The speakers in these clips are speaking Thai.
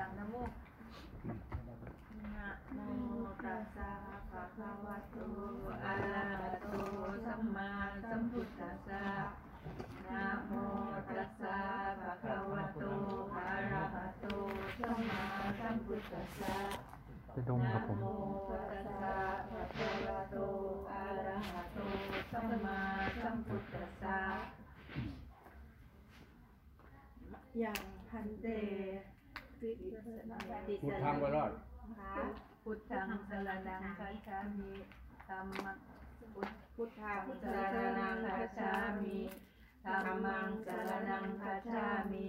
สังนะโมนะโมตัสสะภะคะวะโตอะระหะโตสัมมาสัมพุทธัสสะนะโมตัสสะภะคะวะโตอะระหะโตสัมมาสัมพุทธัสสะจะดมครับผมนะโมตัสสะภะคะวะโตอะระหะโตสัมมาสัมพุทธัสสะยังพันเต ติสนาติพูดทางไว้รอดพุทธังสรนังคัจฉามิธัมมังพุทธังสรนังคัจฉามิธัมมังสรนังคัจฉามิ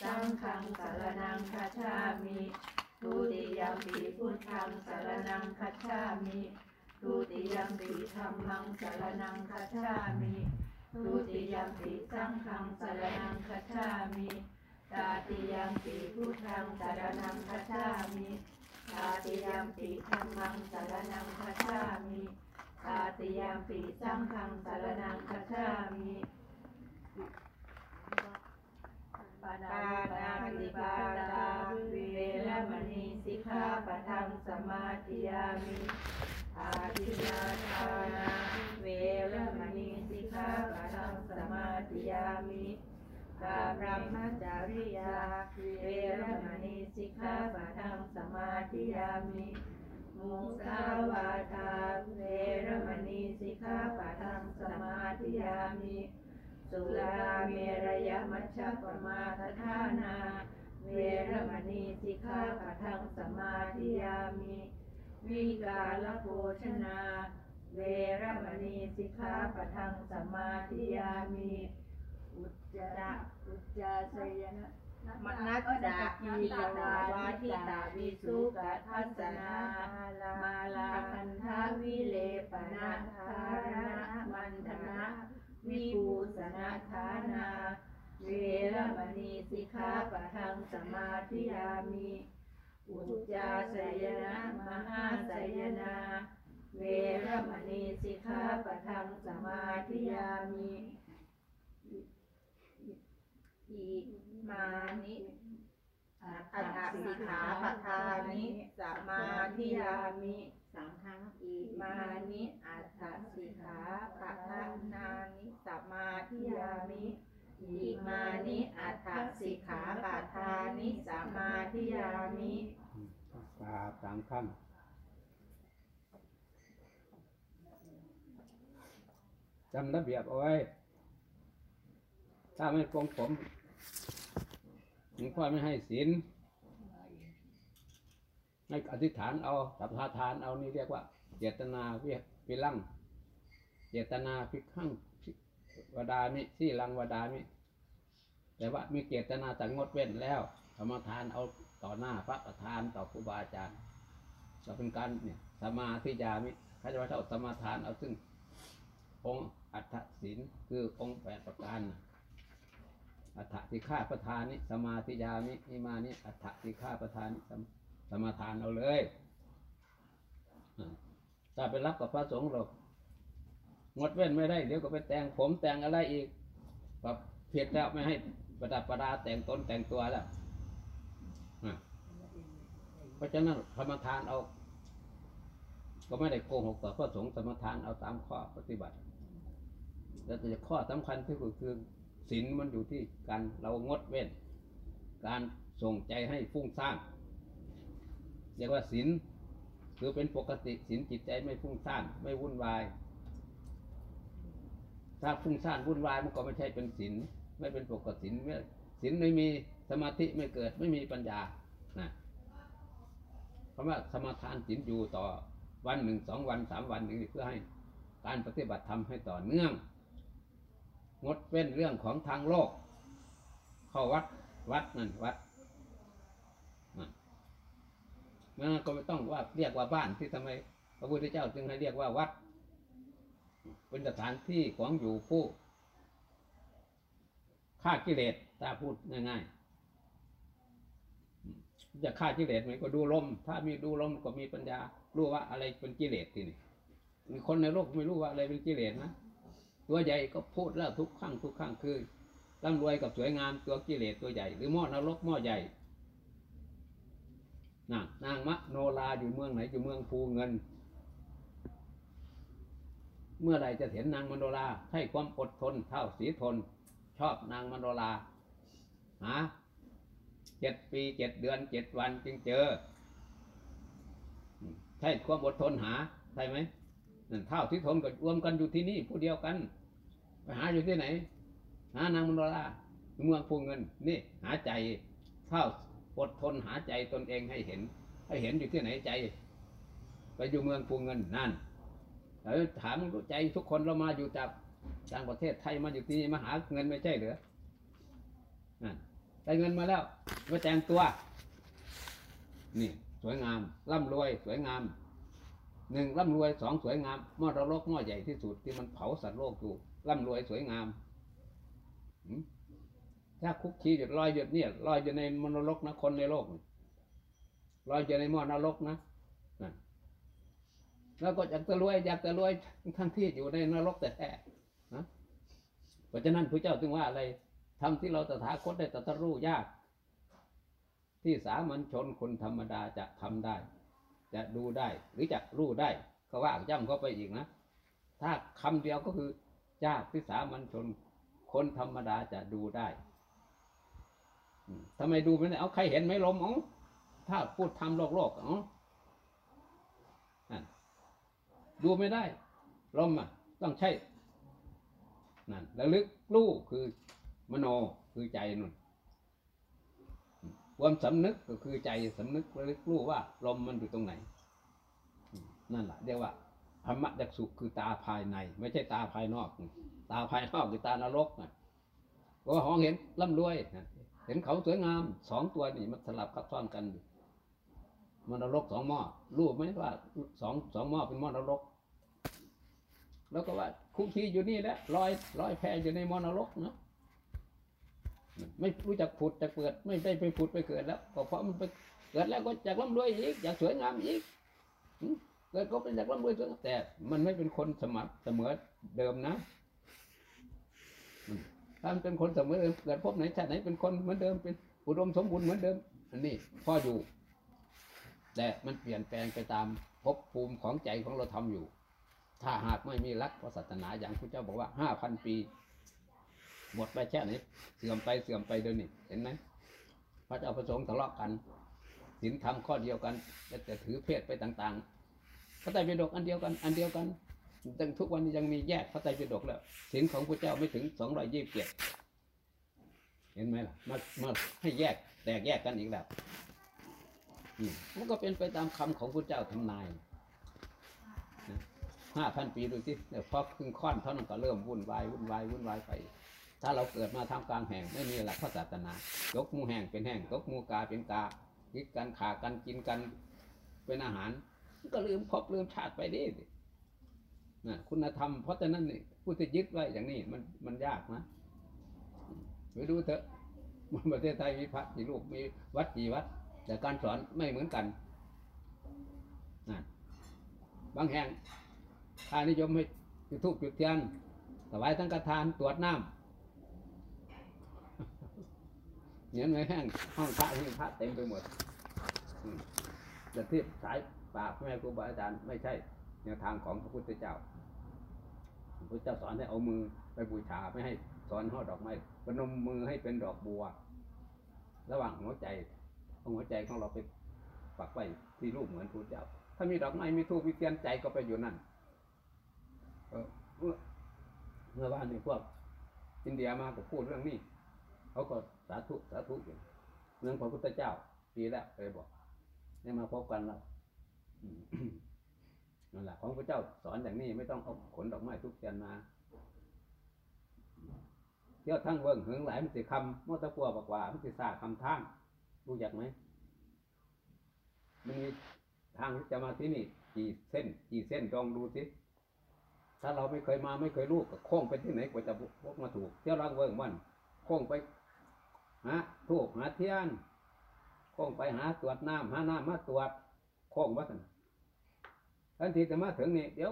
สังฆังสรนังคัจฉามิทุติยมปีพุทธังสรนังคัจฉามิทุติยมปีธัมมังสรนังคัจฉามิทุติยมปีสังฆังสรนังคัจฉามิ ตาติยมปีพุทธังสรนังคัจฉามิตาติยมปิธรรมังสารนังคัจฉามิตาติยมปิสังฆังสารนังคัจฉามิปานาติปาตาเวรมณีสิกขาปะทังสมาธิยามิอาทินาทานาเวรมณีสิกขาปะทังสมาธิยามิาพระมจาริยาเวรมณีสิกขาปะทังสมาธิยามิ มุสาวาทาเวรมณีสิกขาปะทังสมาธิยามิสุราเมรยมัชฌปมาทฐานา เวรมณีสิกขาปะทังสมาธิยามิ วิกาลโภชนา เวรมณีสิกขาปะทังสมาธิยามิ จจาระอุจจาสยนะมนัสสะอีกวาวาทิตาวิสุกทัสสนาลามาลาคันทาวิเลปนาธาระมันธนะวิภูสนาธานาเวรมณีสิกขาปะทังสมาธิยามิอุจจาสยนะมหาสยนาเวรมณีสิกขาปะทังสมาธิยามิ อิมานิอัตถสิกขาปทานิสมาธิยามิสังฆังอิมานิอัตถสิกขาปทานานิสมาธิยามิอิมานิอัตถสิกขาปทานิสมาธิยามิกราบสามคำจำระเบียบเอาไว้ ถ้าไม่ปรงผม หลวงพ่อไม่ให้ศีลให้อธิษฐานเอาสัพพาทานเอานี่เรียกว่า เจตนาเวียพิลังเจตนาพิขังวดามิที่ลังวดามิแต่ว่ามีเจตนาแต่งดเว้นแล้วสมทานเอาต่อหน้าพระประธานต่อครูบาอาจารย์จะเป็นการเนี่ยสมาธิยามิถ้าจะว่าเอาสมาทานเอาซึ่งองค์อัฏฐศีลคือองค์แปดประการ อัฏฐที่ฆ่าประธานนิสมาธิยามิอิมานิอัฏฐที่ฆ่าประธานนิสมสมาทานเอาเลยอ่าถ้าไปรับกับพระสงฆ์เรางดเว้นไม่ได้ เดี๋ยวก็ไปแต่งผมแต่งอะไรอีกแบบเพียรแล้วไม่ให้ประดับประดาแต่งตนแต่งตัวแล้วเพราะฉะนั้นสมาทานเอา ก็ไม่ได้โกหกต่อพระสงฆ์สมทานเอาตามข้อปฏิบัติ แล้วแต่ข้อสำคัญที่สุดคือ ศีลมันอยู่ที่การเรางดเว้น การส่งใจให้ฟุ้งซ่านเรียกว่าศีลคือเป็นปกติศีลจิตใจไม่ฟุ้งซ่านไม่วุ่นวาย ถ้าฟุ้งซ่านวุ่นวายมันก็ไม่ใช่เป็นศีลไม่เป็นปกติศีลไม่ศีลไม่มีสมาธิไม่เกิดไม่มีปัญญานะเพราะว่าสมาทานศีลอยู่ต่อวันหนึ่งสองวันสามวันนี้เพื่อให้การปฏิบัติธรรมให้ต่อเนื่อง งดเว้นเรื่องของทางโลก เข้าวัดวัดนั่นวัดนั่นก็ไม่ต้องว่าเรียกว่าบ้านที่ทำไม พระพุทธเจ้าจึงให้เรียกว่าวัด เป็นสถานที่ของอยู่ผู้ฆ่ากิเลสถ้าพูดง่ายๆจะฆ่ากิเลสไหมก็ดูลม ถ้ามีดูลมก็มีปัญญา รู้ว่าอะไรเป็นกิเลสทีนี่คนในโลกไม่รู้ว่าอะไรเป็นกิเลสนะ ตัวใหญ่ก็พูดแล้วทุกครั้งทุกครั้งคือร่ำรวยกับสวยงามตัวกิเลสตัวใหญ่ หรือหม้อนรกหม้อใหญ่นางนางมะโนราอยู่เมืองไหนอยู่เมืองภูเงิน เมื่อไรจะเห็นนางมโนราให้ความอดทนเท่าสีทน ชอบนางมโนราหาเจ็ดปีเจ็ดเดือนเจ็ดวันจึงเจอใช่ความอดทนหาใช่ไหมนั่นเท่าสีทนก็รวมกันอยู่ที่นี่ผู้เดียวกัน หาอยู่ที่ไหน หานางมโนราเมืองภูเงิน นี่ หาใจเท่าอดทนหาใจตนเองให้เห็น ให้เห็นอยู่ที่ไหนใจ ไปอยู่เมืองภูเงินนั่นแล้วถามใจทุกคนเรามาอยู่จากต่างประเทศไทยมาอยู่ที่นี่มาหาเงินไม่ใช่เหรือนั่นได้เงินมาแล้วมาแต่งตัว นี่สวยงามร่ำรวยสวยงามหนึ่งร่ำรวยสองสวยงามหม้อระลกหม้อใหญ่ที่สุดที่มันเผาสัตว์โลกอยู่ ร่ำรวยสวยงามถ้าคุกคีหยุดลอยหยุดเนี่ยลอยอยู่ในมนรกนะคนในโลกลอยอยู่ในหม้อนรกนะแล้วก็อยากจะรวยอยากจะรวยทั้งที่อยู่ในนรกแต่แท้นะเพราะฉะนั้นพระเจ้าจึงว่าอะไรทำที่เราตถาคตได้ตรัสรู้ยาก ที่สามัญชนคนธรรมดาจะทำได้ จะดูได้หรือจะรู้ได้ ก็ว่าย่ำเข้าไปอีกนะ ถ้าคำเดียวก็คือ ยากที่สามัญชนคนธรรมดาจะดูได้ทำไมดูไม่ได้เอาใครเห็นไหมลมอ๋อถ้าพูดทำโลกโลกๆอ๋อดูไม่ได้ลมอะ ต้องใช่นั่นระลึกรู้คือมโนคือใจนุ่นความสำนึกก็คือใจสำนึกระลึกรู้ว่าลมมันอยู่ตรงไหน นั่นแหละเรียกว่า ธรรมะจักสุคือตาภายใน ไม่ใช่ตาภายนอก ตาภายนอกคือตานรกนะเพราะว่าห้องเห็นร่ำรวยนะเห็นเขาสวยงามสองตัวนี่มันสลับซับซ้อนกันอยู่มันนรกสองหม้อรู้ไหมว่าสองสองหม้อเป็นหม้อนรก แล้วก็ว่าคุกคีอยู่นี่แหละลอยลอยแพอยู่ในหมอนรกเนาะไม่รู้จักผุดจักเกิด ไม่ได้ไปผุดไปเกิดแล้วก็เพราะมันไปเกิดแล้วก็อยากร่ำรวยอีกอยากสวยงามอีก เกิดก็เป็นอยากร่ำรวยสวยงามแต่ มันไม่เป็นคนสมัครเสมอเดิมนะถ้ามันเป็นคนเสมอเดิมเกิดพบไหนชาติไหนเป็นคนเหมือนเดิมเป็นอุดมสมบูรณ์เหมือนเดิม อันนี้พ่ออยู่ แต่มันเปลี่ยนแปลงไปตามภพภูมิของใจของเราทำอยู่ ถ้าหากไม่มีรักพระศาสนาอย่างพระเจ้าบอกว่าห้าพันปี หมดไปแค่ไหนเสื่อมไปเสื่อมไปเดินนี่เห็นไหมพระเจ้าประสงค์ทะเลาะกันศีลธรรมข้อเดียวกันแต่ถือเพศไปต่าง ๆ พระไตรปิฎกอันเดียวกันอันเดียวกันตั้งทุกวันยังมีแยกพระไตรปิฎกแล้วศีลของพระเจ้าไม่ถึงสองร้อยยี่สิบเจ็ดเห็นไหมล่ะมามาให้แยกแตกแยกกันอีกแล้วมันก็เป็นไปตามคำของพระเจ้าทำนายห้าพันปีดูสิเนี่ยพอครึ่งค่อนเท่านั้นก็เริ่มวุ่นวายวุ่นวายวุ่นวายไปถ้าเราเกิดมาทำกลางแห่งไม่มีหลักพระศาสนายกมูแห้งเป็นแห้งยกมูกาเป็นกาคิดกันขากันกินกันเป็นอาหาร ก็ลืมพบลืมชาติไปดินะคุณธรรมเพราะฉะนั้นนี่ผู้ที่ยึดไว้อย่างนี้มันมันยากนะไปดูเถอะมันประเทศไทยมีพระกี่ลูกมีวัดกี่วัด แต่การสอนไม่เหมือนกันนะบางแห่งทานนิยมให้จุดธูปจุดเทียนถวายทั้งกระทานตรวจน้ำเหนียนไม่แห้งห้องพระที่พระเต็มไปหมดอืมแต่ที่สาย ปราบแม่ครูบาอาจารย์ไม่ใช่แนวทางของพระพุทธเจ้าพระพุทธเจ้าสอนให้เอามือไปบูชาไม่ให้สอนห่อดอกไม้ประนมมือให้เป็นดอกบัว ระหว่างหัวใจเอาหัวใจของเราไปปักไว้ที่รูปเหมือนพระพุทธเจ้า ถ้ามีดอกไม้มีทูบมีเทียนใจก็ไปอยู่นั่นเมื่อเมื่อวานนี่พวกอินเดียมาก็พูดเรื่องนี้เขาก็สาธุสาธุอยู่เรื่องพระพุทธเจ้าปีแล้วเคยบอกได้มาพบกันแล้ว นั่นแหละของพระเจ้าสอนอย่างนี้ไม่ต้องเอาขนดอกไม้ทุกเทียนมาเที่ยวทั้งเวิงหึงหลายมันสิคำมอตะปัวบอกว่ามันสิสาคำทางรู้จักไหมมันมีทางที่จะมาที่นี่กี่เส้น กี่เส้นลองดูสิถ้าเราไม่เคยมาไม่เคยรู้ก็โค้งไปที่ไหนกว่าจะพกมาถูก เที่ยวรังเวิงมันโค้งไปหาทูกหาเทียนโค้งไปหาตรวจน้ำหาน้ำมาตรวจ โค้งวัดนทันทีจะมาถึงนี่เดี๋ยว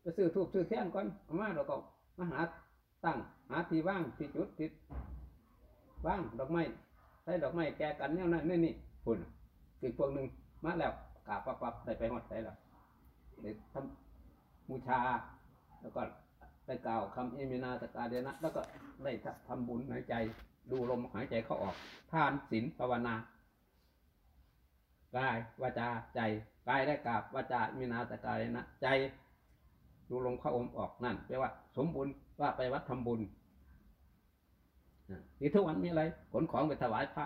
ไปซื้อทูบซื้อเทียนก่อนเอามาเราก็มาหาตั้งหาที่ว่างที่จุดที่ว่างดอกไม้ใช้ดอกไม้แก่กันแนวนั้นนี่นี่พุ่นอีกพวกหนึ่งมาแล้วกาบปับปับได้ไปหอดใส่แล้วได้ทำบูชา แล้วก็ได้กล่าวคำเอมินาสการเดนะ แล้วก็ได้ทำบุญหายใจ ดูลมหายใจเข้าออกทานศีลภาวนา กายวาจาใจกายได้กาบวาจามินาสการเดนะใจดูลมเข้าอมออกนั่นแปลว่า สมบูรณ์ว่าไปวัดทำบุญนี่ทุกวันมีอะไรขนของไปถวายพระ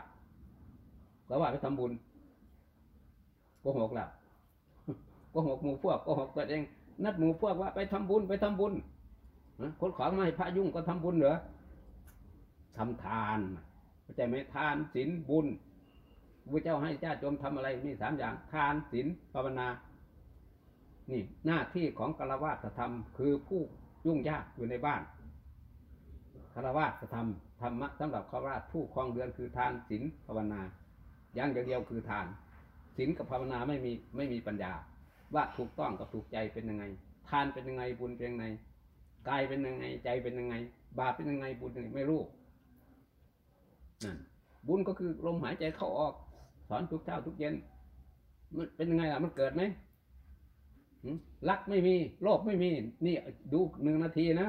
ก็ว่าไปทำบุญโกหกแล้วโกหกหมู่พวกโกหกตัวเองนัดหมู่พวกว่าไปทำบุญไปทำบุญฮะคนของมาให้พระยุ่งก็ทำบุญเหรอทำทานเข้าใจไหมทานศีลบุญ พระเจ้าให้ญาติโยมทำอะไรมีสามอย่างทานศีลภาวนา นี่หน้าที่ของกรวาสธรรม คือผู้ยุ่งยากอยู่ในบ้านคารวาสธรรมธรรมะสำหรับคารวาสผู้ครองเดือนคือทานศีลภาวนาอย่างเดียวคือทานศีลกับภาวนาไม่มีไม่มีปัญญา ว่าถูกต้องกับถูกใจเป็นยังไง ทานเป็นยังไงบุญเป็นยังไงกายเป็นยังไงใจเป็นยังไง บาปเป็นยังไงบุญเป็นยังไงไม่รู้นั่นบุญก็คือลมหายใจเข้าออก สอนทุกเช้าทุกเย็น มันเป็นยังไงล่ะ มันเกิดไหมรักไม่มีโลภไม่มี นี่ดูหนึ่งนาทีนะ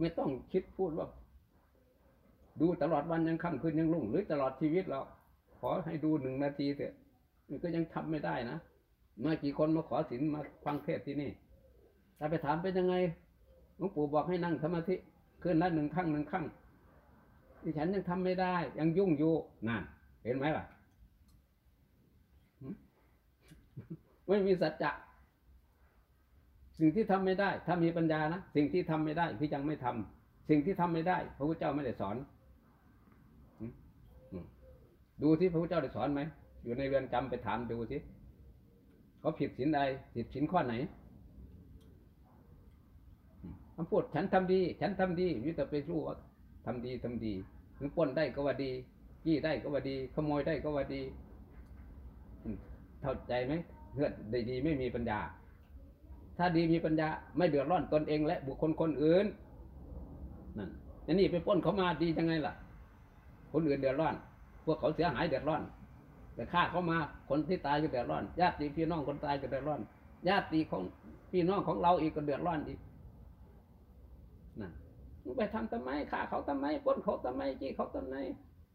ไม่ต้องคิดพูดว่า ดูตลอดวันยังค่ำคืนยังรุ่ง หรือตลอดชีวิตเราขอให้ดูหนึ่งนาทีเถอะมันก็ยังทำไม่ได้นะมากี่คนมาขอศีลมาฟังเทศที่นี่ถ้าไปถามเป็นยังไงหลวงปู่บอกให้นั่งสมาธิคืนละหนึ่งครั้งหนึ่งครั้งที่ฉันยังทำไม่ได้ ยังยุ่งอยู่นั่นเห็นไหมล่ะ ไม่มีสัจจะสิ่งที่ทำไม่ได้ ถ้ามีปัญญานะสิ่งที่ทำไม่ได้ที่ยังไม่ทำสิ่งที่ทำไม่ได้ พระพุทธเจ้าไม่ได้สอนดูที่พระพุทธเจ้าได้สอนไหมอยู่ในเรือนจำไปถามดูสิเขาผิดศีลใดผิดศีลข้อไหนคำพูดฉันทำดี ฉันทำดีวิตาไปรู้ว่าทำดีทำดีถึงป้นได้ก็ว่าดี กี้ได้ก็ว่าดี ขโมยได้ก็ว่าดี เข้าใจไหมเลือดได้ดีไม่มีปัญญา ถ้าดีมีปัญญา ไม่เดือดร้อนตนเองและบุคคลคนอื่นนั่นอันนี้ไปป้นเขามาดียังไงล่ะ คนอื่นเดือดร้อน พวกเขาเสียหายเดือดร้อน แต่ฆ่าเขามาคนที่ตายก็เดือดร้อน ญาติพี่น้องคนตายก็เดือดร้อน ญาติของพี่น้องของเราอีกก็เดือดร้อนอีกนั่นไปทำทำไมฆ่าเขาทำไมป้นเขาทำไมจี้เขาทำไม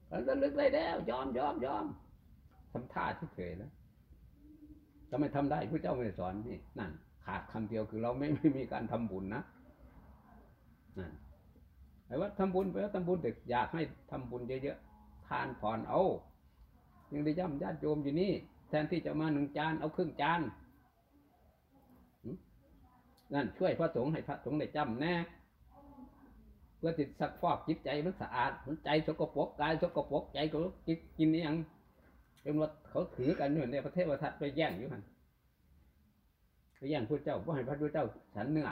เขาลึกได้แล้วยอมยอมยอม ทำท่าเฉยๆแล้วทำไมทำได้พระเจ้าไม่สอนนี่นั่น ขาดคำเดียวคือเราไม่ไม่มีการทำบุญนะนั่นไอ้ว่าทำบุญไปแล้วทำบุญเด็กอยากให้ทำบุญเยอะๆทานผ่อนเอายังได้ย่ำญาติโยมอยู่นี่แทนที่จะมาหนึ่งจานเอาครึ่งจานนั่นช่วยพระสงฆ์ให้พระสงฆ์ได้จำแน่เพื่อติดสักฟอกจิตใจมันสะอาดมันใจสกปรกกายสกปรกใจก็กินนี่ยัง เป็นว่าเขาถือกันอยู่ในประเทศประทัดไปแย่งอยู่หันไปแย่งพระเจ้าว่าให้พระพุทธเจ้าฉันเนื้อ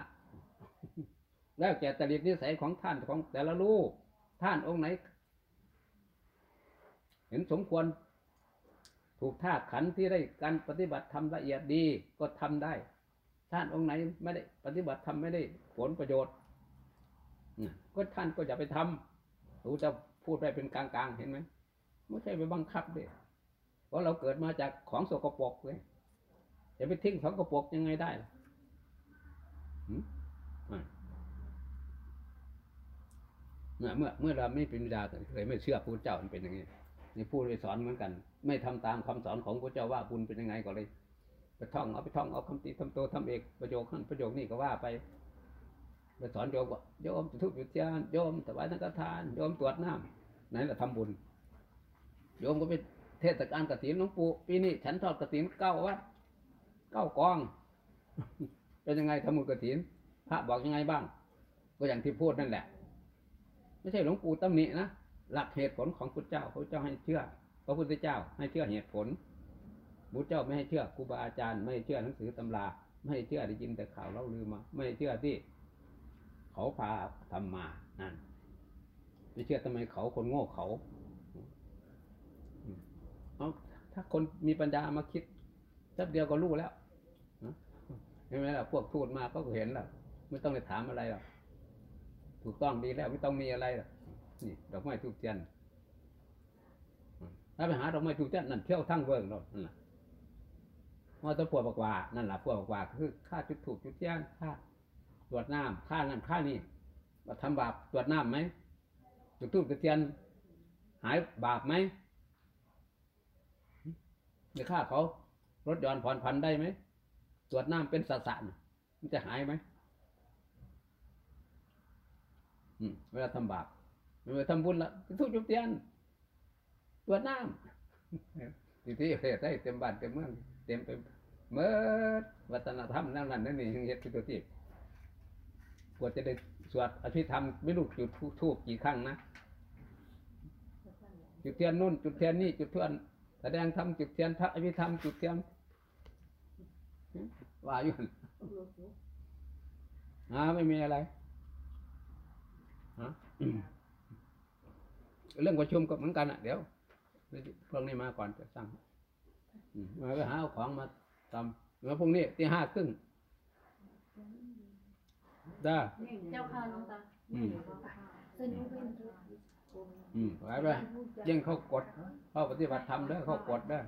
แล้วแก่ตริตนิสัยของท่านของแต่ละลูกท่านองค์ไหน เห็นสมควร ถูกธาขันที่ได้การปฏิบัติทำละเอียดดีก็ทำได้ ท่านองค์ไหนไม่ได้ ปฏิบัติทำไม่ได้ผลประโยชน์ก็ท่านก็อย่าไปทำรู้จะพูดไปเป็นกลางๆเห็นไหมไม่ใช่ไปบังคับเลย เพราะเราเกิดมาจากของสกปรกเลยจะไปทิ้งของสกปรกยังไงได้ล่ะเมื่อเมื่อเมื่อเราไม่เป็นวิญญาเลยไม่เชื่อพระพุทธเจ้ามันเป็นอย่างนี้นี่พูดไปสอนเหมือนกัน ไม่ทำตามคำสอนของพระเจ้าว่าบุญเป็นยังไงก็เลยไปท่องเอาไปท่องเอาคำติทำโตทำเอกประโยคนั้นประโยคนี้ก็ว่าไปไปสอนโยมว่าโยมจะทุบจุดเทียนโยมถวายสังฆทานโยมตรวจน้ำไหนละทำบุญโยมก็ไป เทศกาลกฐินหลวงปู่ปีนี้ฉันทอดกฐินเก้าวัดเก้ากอง เป็นยังไงทำบุญกฐินพระบอกยังไงบ้าง ก็อย่างที่พูดนั่นแหละ ไม่ใช่หลวงปู่ตำหนินะหลักเหตุผลของพุทธเจ้าพระเจ้าให้เชื่อ พระพุทธเจ้าให้เชื่อเหตุผลพุทธเจ้าไม่ให้เชื่อครูบาอาจารย์ ไม่ให้เชื่อหนังสือตำรา ไม่ให้เชื่อได้ยินแต่ข่าวเล่าลือมา ไม่ให้เชื่อที่ เขาพาทำมานั่นไม่เชื่อทำไมเขาคนโง่เขา ถ้าคนมีปัญญามาคิดแป๊บเดียวก็รู้แล้วนะเห็นไหมล่ะพวกทูตมาก็เห็นแล้วไม่ต้องไปถามอะไรหรอกถูกต้องดีแล้วไม่ต้องมีอะไรหรอกนี่ดอกไม้ทูบเทียนถ้าไปหาดอกไม้ทูบเทียนนั่นเที่ยวทั้งเวิร์กเนาะนั่นแหละมอตะพวกกว่านั่นแหละพวกกว่าคือค่าจุดถูกจุดเทียนค่าตรวจน้ำค่านั่นค่านี่ว่าทำบาปตรวจน้ำไหมจุดทูบจุดเทียนหายบาปไหม หรือค่าเขารถยนต์ผ่อนผันได้ไหมตรวจน้ำเป็นสสารมันจะหายไหมเวลาทำบาปเวลาทำบุญละจุดธูปจุดเทียนกรวดน้ำที่ที่เฮ็ดได้เต็มบ้านเต็มเมืองเต็มไปเมื่อวัฒนธรรมนั่นนั่นนั่นนี่ยังเฮ็ดเป็นตัวที่กว่าจะได้สวดอภิธรรมไม่รู้จุดธูปกี่ครั้งนะจุดเทียนนู่นจุดเทียนนี่จุดเทียน แสดงธรรมจุดเทียนพระอภิธรรมจุดเทียนว่าอยู่หั่นอ่าไม่มีอะไรฮะเรื่องประชุมก็เหมือนกันอะ เดี๋ยวพวกนี้มาก่อนจะสั่งอืมมาไปหาเอาของมาทำแล้วพรุ่งนี้ที่ห้าครึ่งได้เจ้าค่ะหลวงตาอืมซึ่งเป็น อืมไปไปยิ่งเขากดเขาปฏิบัติธรรมด้อเขากดเด้อ